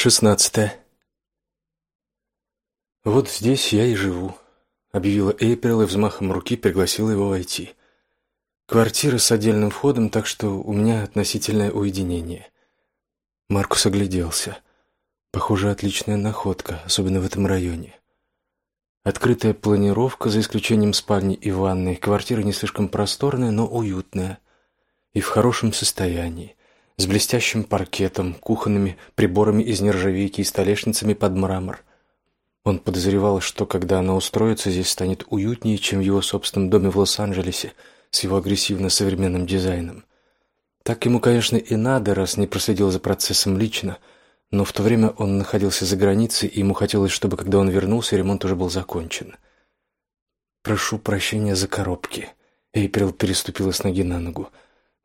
Шестнадцатое. «Вот здесь я и живу», — объявила Эйприл и взмахом руки пригласила его войти. «Квартира с отдельным входом, так что у меня относительное уединение». Маркус огляделся. Похоже, отличная находка, особенно в этом районе. Открытая планировка, за исключением спальни и ванной. Квартира не слишком просторная, но уютная. И в хорошем состоянии с блестящим паркетом, кухонными приборами из нержавейки и столешницами под мрамор. Он подозревал, что когда она устроится, здесь станет уютнее, чем в его собственном доме в Лос-Анджелесе с его агрессивно-современным дизайном. Так ему, конечно, и надо, раз не проследил за процессом лично, но в то время он находился за границей, и ему хотелось, чтобы, когда он вернулся, ремонт уже был закончен. «Прошу прощения за коробки». Эйприл переступила с ноги на ногу.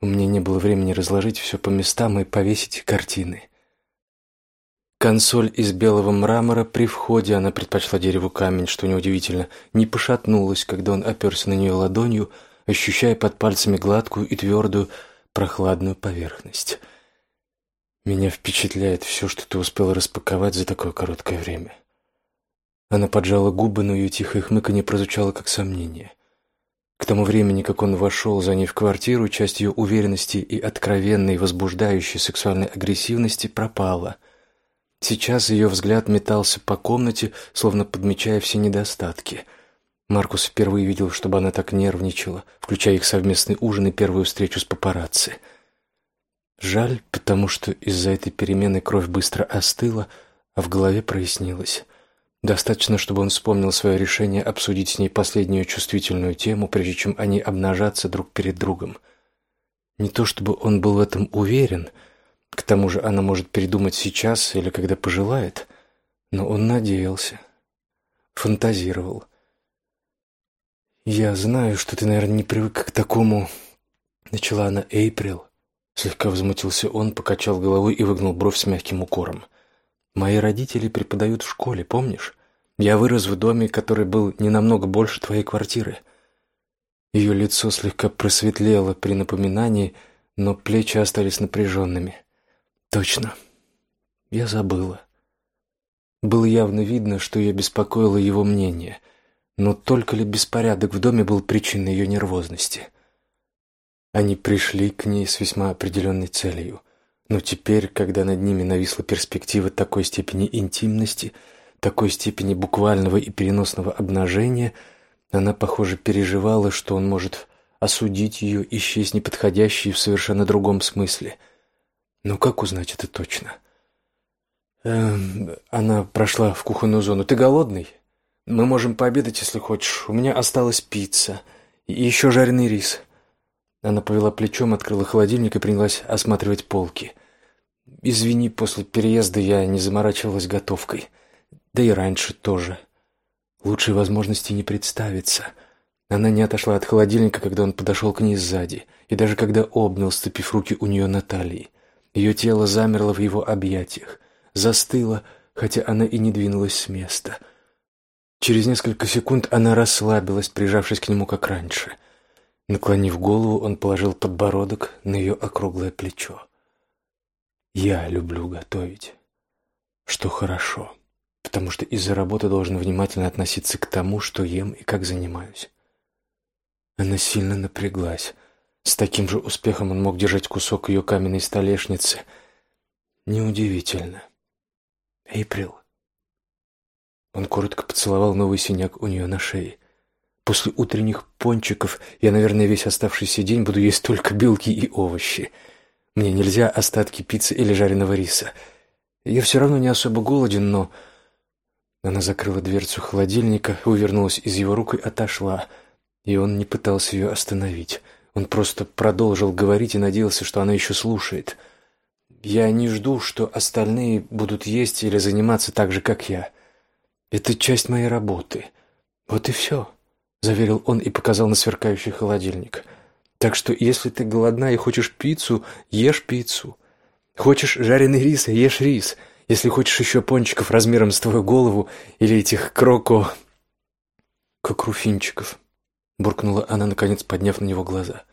У меня не было времени разложить все по местам и повесить картины. Консоль из белого мрамора при входе, она предпочла дереву камень, что неудивительно, не пошатнулась, когда он оперся на нее ладонью, ощущая под пальцами гладкую и твердую прохладную поверхность. Меня впечатляет все, что ты успел распаковать за такое короткое время. Она поджала губы, но ее тихое хмыканье прозвучало как сомнение — к тому времени, как он вошел за ней в квартиру, часть ее уверенности и откровенной, возбуждающей сексуальной агрессивности пропала. Сейчас ее взгляд метался по комнате, словно подмечая все недостатки. Маркус впервые видел, чтобы она так нервничала, включая их совместный ужин и первую встречу с папарацци. Жаль, потому что из-за этой перемены кровь быстро остыла, а в голове прояснилось. Достаточно, чтобы он вспомнил свое решение обсудить с ней последнюю чувствительную тему, прежде чем они обнажатся друг перед другом. Не то чтобы он был в этом уверен, к тому же она может передумать сейчас или когда пожелает, но он надеялся, фантазировал. «Я знаю, что ты, наверное, не привык к такому...» Начала она Эйприл. Слегка возмутился он, покачал головой и выгнул бровь с мягким укором. Мои родители преподают в школе, помнишь? Я вырос в доме, который был не намного больше твоей квартиры. Ее лицо слегка просветлело при напоминании, но плечи остались напряженными. Точно. Я забыла. Было явно видно, что ее беспокоило его мнение, но только ли беспорядок в доме был причиной ее нервозности? Они пришли к ней с весьма определенной целью — но теперь, когда над ними нависла перспектива такой степени интимности, такой степени буквального и переносного обнажения, она, похоже, переживала, что он может осудить ее, исчезнь неподходящей в совершенно другом смысле. Но как узнать это точно? Эм, она прошла в кухонную зону. «Ты голодный? Мы можем пообедать, если хочешь. У меня осталась пицца и еще жареный рис». Она повела плечом, открыла холодильник и принялась осматривать полки. «Извини, после переезда я не заморачивалась готовкой. Да и раньше тоже. Лучшей возможности не представится». Она не отошла от холодильника, когда он подошел к ней сзади, и даже когда обнял, ступив руки у нее на талии. Ее тело замерло в его объятиях, застыло, хотя она и не двинулась с места. Через несколько секунд она расслабилась, прижавшись к нему как раньше — Наклонив голову, он положил подбородок на ее округлое плечо. «Я люблю готовить, что хорошо, потому что из-за работы должен внимательно относиться к тому, что ем и как занимаюсь». Она сильно напряглась. С таким же успехом он мог держать кусок ее каменной столешницы. Неудивительно. «Эйприл». Он коротко поцеловал новый синяк у нее на шее. После утренних пончиков я, наверное, весь оставшийся день буду есть только белки и овощи. Мне нельзя остатки пиццы или жареного риса. Я все равно не особо голоден, но... Она закрыла дверцу холодильника, увернулась из его рук и отошла. И он не пытался ее остановить. Он просто продолжил говорить и надеялся, что она еще слушает. «Я не жду, что остальные будут есть или заниматься так же, как я. Это часть моей работы. Вот и все» заверил он и показал на сверкающий холодильник. Так что, если ты голодна и хочешь пиццу, ешь пиццу. Хочешь жареный рис, ешь рис. Если хочешь еще пончиков размером с твою голову или этих кроко... кокруфинчиков, буркнула она, наконец подняв на него глаза.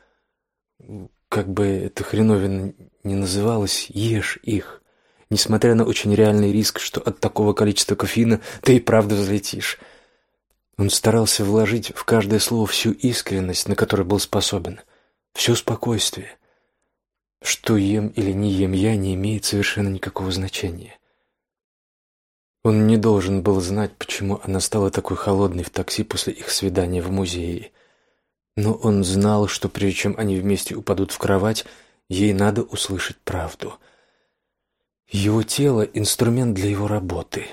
Как бы это хреновина не называлось, ешь их. несмотря на очень реальный риск, что от такого количества кофеина ты и правда взлетишь. Он старался вложить в каждое слово всю искренность, на которую был способен, все спокойствие. Что ем или не ем я, не имеет совершенно никакого значения. Он не должен был знать, почему она стала такой холодной в такси после их свидания в музее. Но он знал, что прежде чем они вместе упадут в кровать, ей надо услышать правду. Его тело — инструмент для его работы.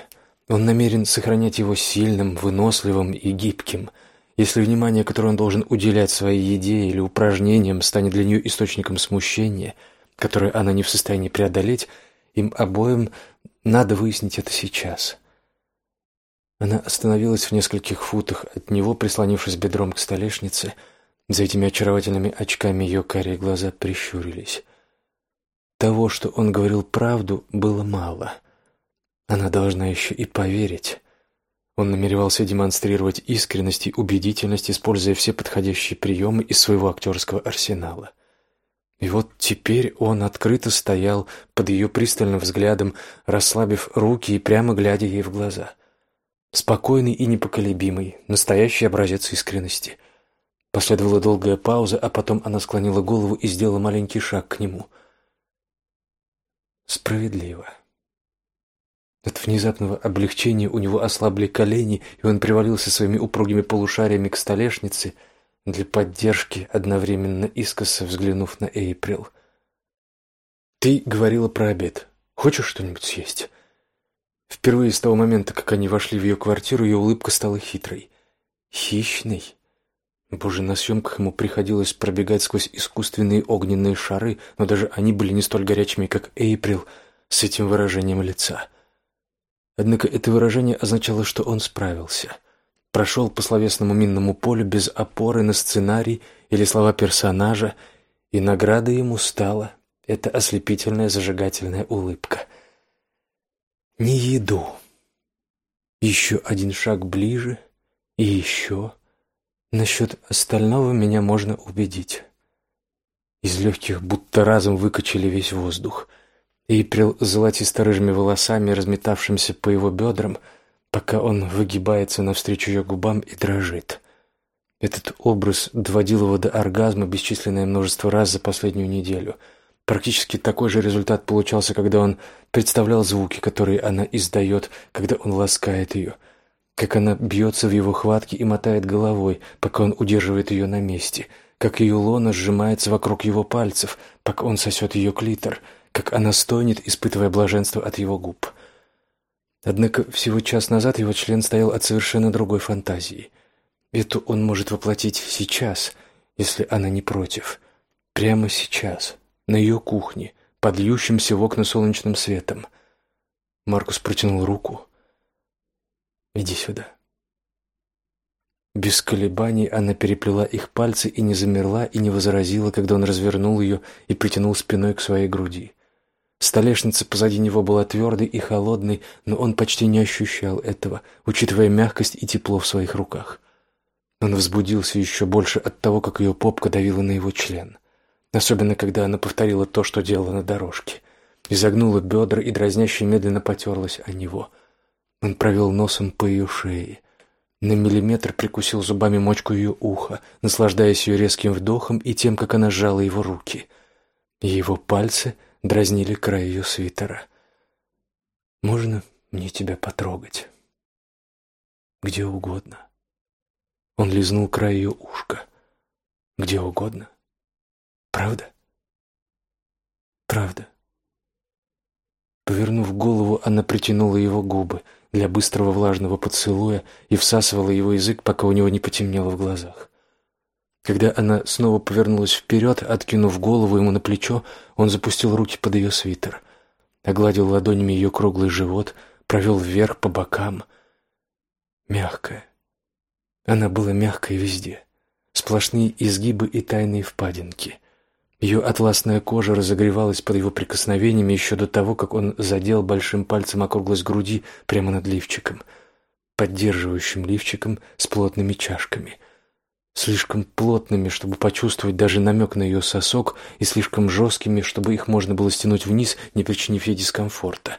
Он намерен сохранять его сильным, выносливым и гибким. Если внимание, которое он должен уделять своей еде или упражнениям, станет для нее источником смущения, которое она не в состоянии преодолеть, им обоим надо выяснить это сейчас. Она остановилась в нескольких футах от него, прислонившись бедром к столешнице. За этими очаровательными очками ее карие глаза прищурились. Того, что он говорил правду, было мало. Она должна еще и поверить. Он намеревался демонстрировать искренность и убедительность, используя все подходящие приемы из своего актерского арсенала. И вот теперь он открыто стоял под ее пристальным взглядом, расслабив руки и прямо глядя ей в глаза. Спокойный и непоколебимый, настоящий образец искренности. Последовала долгая пауза, а потом она склонила голову и сделала маленький шаг к нему. Справедливо. От внезапного облегчения у него ослабли колени, и он привалился своими упругими полушариями к столешнице – для поддержки, одновременно искоса взглянув на Эйприл. «Ты говорила про обед. Хочешь что-нибудь съесть?» Впервые с того момента, как они вошли в ее квартиру, ее улыбка стала хитрой. «Хищной?» Боже, на съемках ему приходилось пробегать сквозь искусственные огненные шары, но даже они были не столь горячими, как Эйприл с этим выражением лица. Однако это выражение означало, что он справился — прошел по словесному минному полю без опоры на сценарий или слова персонажа, и наградой ему стала эта ослепительная зажигательная улыбка. Не еду. Еще один шаг ближе и еще. Насчет остального меня можно убедить. Из легких будто разом выкачали весь воздух. И прил золотисто-рыжими волосами, разметавшимся по его бедрам, пока он выгибается навстречу ее губам и дрожит. Этот образ доводил его до оргазма бесчисленное множество раз за последнюю неделю. Практически такой же результат получался, когда он представлял звуки, которые она издает, когда он ласкает ее, как она бьется в его хватке и мотает головой, пока он удерживает ее на месте, как ее лона сжимается вокруг его пальцев, пока он сосет ее клитор, как она стонет, испытывая блаженство от его губ. Однако всего час назад его член стоял от совершенно другой фантазии. Эту он может воплотить сейчас, если она не против. Прямо сейчас, на ее кухне, под льющимся в окна солнечным светом. Маркус протянул руку. «Иди сюда». Без колебаний она переплела их пальцы и не замерла, и не возразила, когда он развернул ее и притянул спиной к своей груди. Столешница позади него была твердой и холодной, но он почти не ощущал этого, учитывая мягкость и тепло в своих руках. Он возбудился еще больше от того, как ее попка давила на его член. Особенно, когда она повторила то, что делала на дорожке. Изогнула бедра и дразняще медленно потерлась о него. Он провел носом по ее шее. На миллиметр прикусил зубами мочку ее уха, наслаждаясь ее резким вдохом и тем, как она сжала его руки. Его пальцы — дразнили край ее свитера. «Можно мне тебя потрогать?» «Где угодно». Он лизнул край ее ушка. «Где угодно». «Правда?» «Правда». Повернув голову, она притянула его губы для быстрого влажного поцелуя и всасывала его язык, пока у него не потемнело в глазах. Когда она снова повернулась вперед, откинув голову ему на плечо, он запустил руки под ее свитер, огладил ладонями ее круглый живот, провел вверх по бокам. Мягкая. Она была мягкой везде. Сплошные изгибы и тайные впадинки. Ее атласная кожа разогревалась под его прикосновениями еще до того, как он задел большим пальцем округлость груди прямо над лифчиком, поддерживающим лифчиком с плотными чашками — слишком плотными, чтобы почувствовать даже намек на ее сосок, и слишком жесткими, чтобы их можно было стянуть вниз, не причинив ей дискомфорта.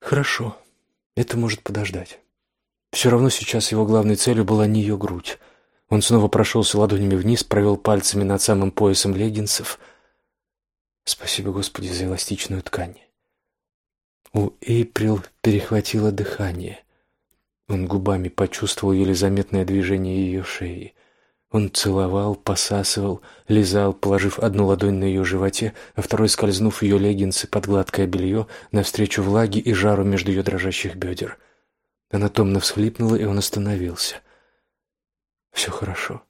Хорошо, это может подождать. Все равно сейчас его главной целью была не ее грудь. Он снова прошелся ладонями вниз, провел пальцами над самым поясом леггинсов. Спасибо, Господи, за эластичную ткань. У Эйприл перехватило дыхание. Он губами почувствовал еле заметное движение ее шеи. Он целовал, посасывал, лизал, положив одну ладонь на ее животе, а второй скользнув ее леггинсы под гладкое белье навстречу влаге и жару между ее дрожащих бедер. Она томно всхлипнула, и он остановился. «Все хорошо?»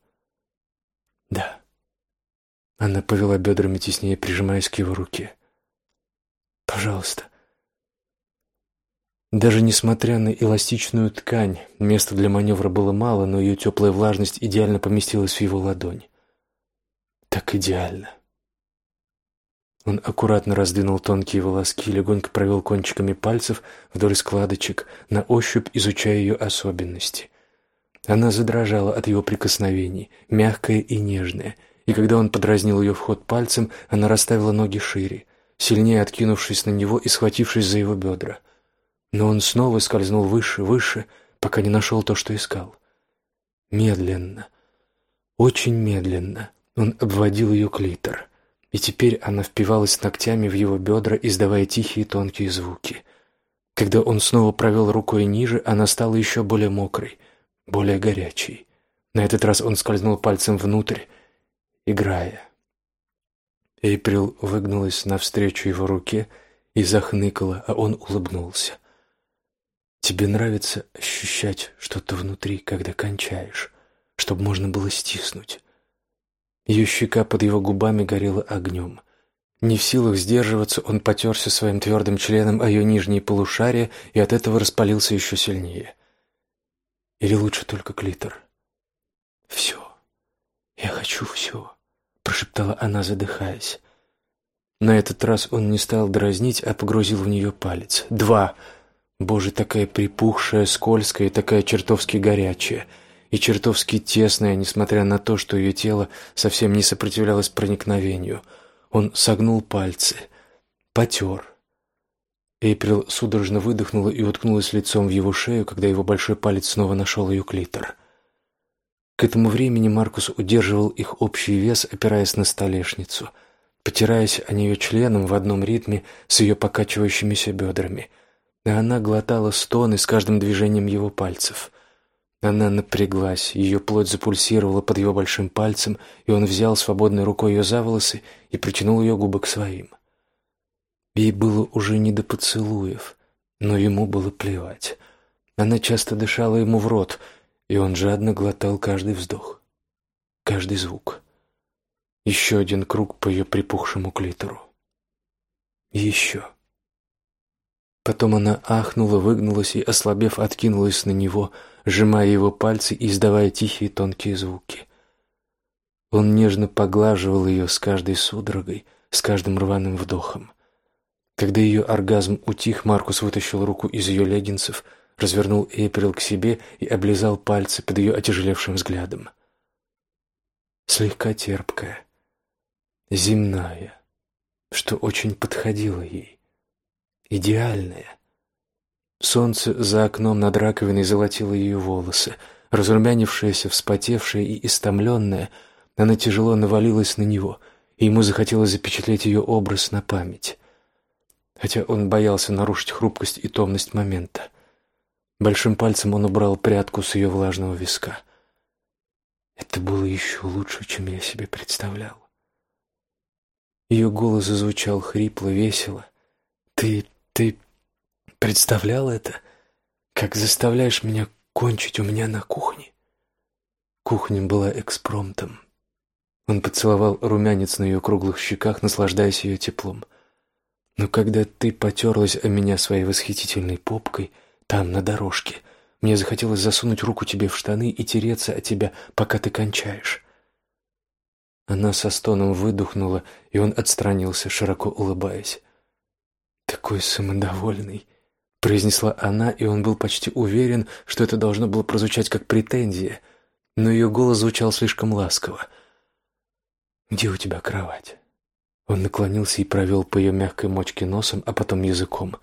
«Да». Она повела бедрами теснее, прижимаясь к его руке. «Пожалуйста, даже несмотря на эластичную ткань, места для маневра было мало, но ее теплая влажность идеально поместилась в его ладонь. Так идеально. Он аккуратно раздвинул тонкие волоски, легонько провел кончиками пальцев вдоль складочек, на ощупь изучая ее особенности. Она задрожала от его прикосновений, мягкая и нежная, и когда он подразнил ее вход пальцем, она расставила ноги шире, сильнее откинувшись на него и схватившись за его бедра. Но он снова скользнул выше, выше, пока не нашел то, что искал. Медленно, очень медленно он обводил ее клитор, и теперь она впивалась ногтями в его бедра, издавая тихие тонкие звуки. Когда он снова провел рукой ниже, она стала еще более мокрой, более горячей. На этот раз он скользнул пальцем внутрь, играя. Эйприл выгнулась навстречу его руке и захныкала, а он улыбнулся. Тебе нравится ощущать что-то внутри, когда кончаешь, чтобы можно было стиснуть. Ее щека под его губами горела огнем. Не в силах сдерживаться, он потерся своим твердым членом о ее нижние полушария и от этого распалился еще сильнее. Или лучше только клитор? «Все. Я хочу все», — прошептала она, задыхаясь. На этот раз он не стал дразнить, а погрузил в нее палец. «Два!» Боже, такая припухшая, скользкая и такая чертовски горячая. И чертовски тесная, несмотря на то, что ее тело совсем не сопротивлялось проникновению. Он согнул пальцы, потер. Эйприл судорожно выдохнула и уткнулась лицом в его шею, когда его большой палец снова нашел ее клитор. К этому времени Маркус удерживал их общий вес, опираясь на столешницу, потираясь о нее членом в одном ритме с ее покачивающимися бедрами — и она глотала стоны с каждым движением его пальцев. Она напряглась, ее плоть запульсировала под его большим пальцем, и он взял свободной рукой ее за волосы и притянул ее губы к своим. Ей было уже не до поцелуев, но ему было плевать. Она часто дышала ему в рот, и он жадно глотал каждый вздох, каждый звук. Еще один круг по ее припухшему клитору. Еще. Потом она ахнула, выгнулась и, ослабев, откинулась на него, сжимая его пальцы и издавая тихие тонкие звуки. Он нежно поглаживал ее с каждой судорогой, с каждым рваным вдохом. Когда ее оргазм утих, Маркус вытащил руку из ее леггинсов, развернул Эйприл к себе и облизал пальцы под ее отяжелевшим взглядом. Слегка терпкая, земная, что очень подходило ей идеальная. Солнце за окном над раковиной золотило ее волосы. Разрумянившаяся, вспотевшая и истомленная, она тяжело навалилась на него, и ему захотелось запечатлеть ее образ на память. Хотя он боялся нарушить хрупкость и томность момента. Большим пальцем он убрал прядку с ее влажного виска. Это было еще лучше, чем я себе представлял. Ее голос зазвучал хрипло, весело. «Ты ты представлял это? Как заставляешь меня кончить у меня на кухне? Кухня была экспромтом. Он поцеловал румянец на ее круглых щеках, наслаждаясь ее теплом. Но когда ты потерлась о меня своей восхитительной попкой, там, на дорожке, мне захотелось засунуть руку тебе в штаны и тереться о тебя, пока ты кончаешь. Она со стоном выдохнула, и он отстранился, широко улыбаясь. «Такой самодовольный», — произнесла она, и он был почти уверен, что это должно было прозвучать как претензия. но ее голос звучал слишком ласково. «Где у тебя кровать?» Он наклонился и провел по ее мягкой мочке носом, а потом языком.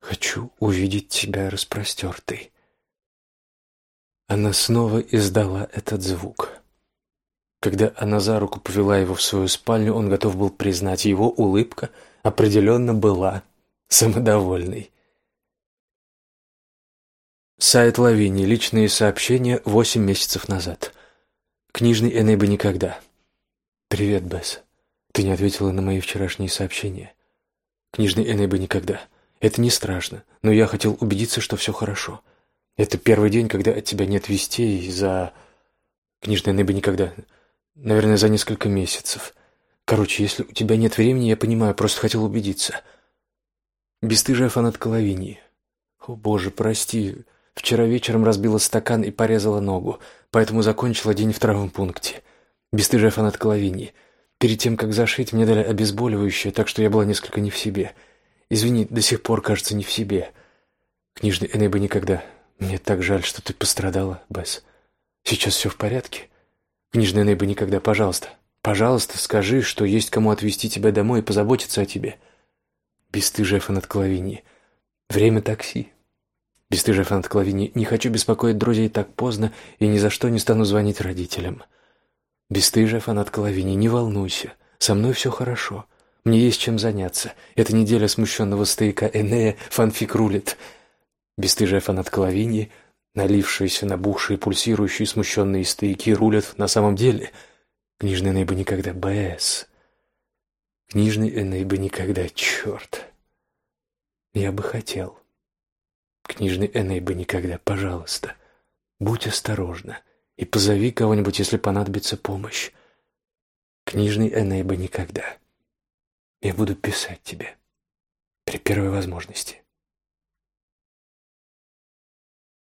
«Хочу увидеть тебя распростертой». Она снова издала этот звук. Когда она за руку повела его в свою спальню, он готов был признать, его улыбка определенно была самодовольной. Сайт Лавини. Личные сообщения восемь месяцев назад. Книжный Энейба никогда. «Привет, Бесс. Ты не ответила на мои вчерашние сообщения. Книжный Энейба никогда. Это не страшно, но я хотел убедиться, что все хорошо. Это первый день, когда от тебя нет вестей за... Книжный Энейба никогда. Наверное, за несколько месяцев. Короче, если у тебя нет времени, я понимаю, просто хотел убедиться. Бестыжая фанатка Лавинии. О, боже, прости. Вчера вечером разбила стакан и порезала ногу, поэтому закончила день в травмпункте. Бестыжая фанатка Лавинии. Перед тем, как зашить, мне дали обезболивающее, так что я была несколько не в себе. Извини, до сих пор, кажется, не в себе. Книжный Энейба никогда. Мне так жаль, что ты пострадала, Бесс. Сейчас все в порядке? Книжная Нейба никогда, пожалуйста, пожалуйста, скажи, что есть кому отвезти тебя домой и позаботиться о тебе. Бестыжая фанат Клавини. Время такси. Бестыжая фанат Клавини. Не хочу беспокоить друзей так поздно и ни за что не стану звонить родителям. Бестыжая фанат Клавини. Не волнуйся, со мной все хорошо. Мне есть чем заняться. Эта неделя смущенного стояка Энея фанфик рулит. Бестыжая фанат Клавини. Налившиеся, набухшие, пульсирующие, смущенные стояки рулят на самом деле. Книжный Эней бы никогда БС. Книжный Эней бы никогда, черт. Я бы хотел. Книжный Эней бы никогда, пожалуйста. Будь осторожна и позови кого-нибудь, если понадобится помощь. Книжный Эней бы никогда. Я буду писать тебе при первой возможности.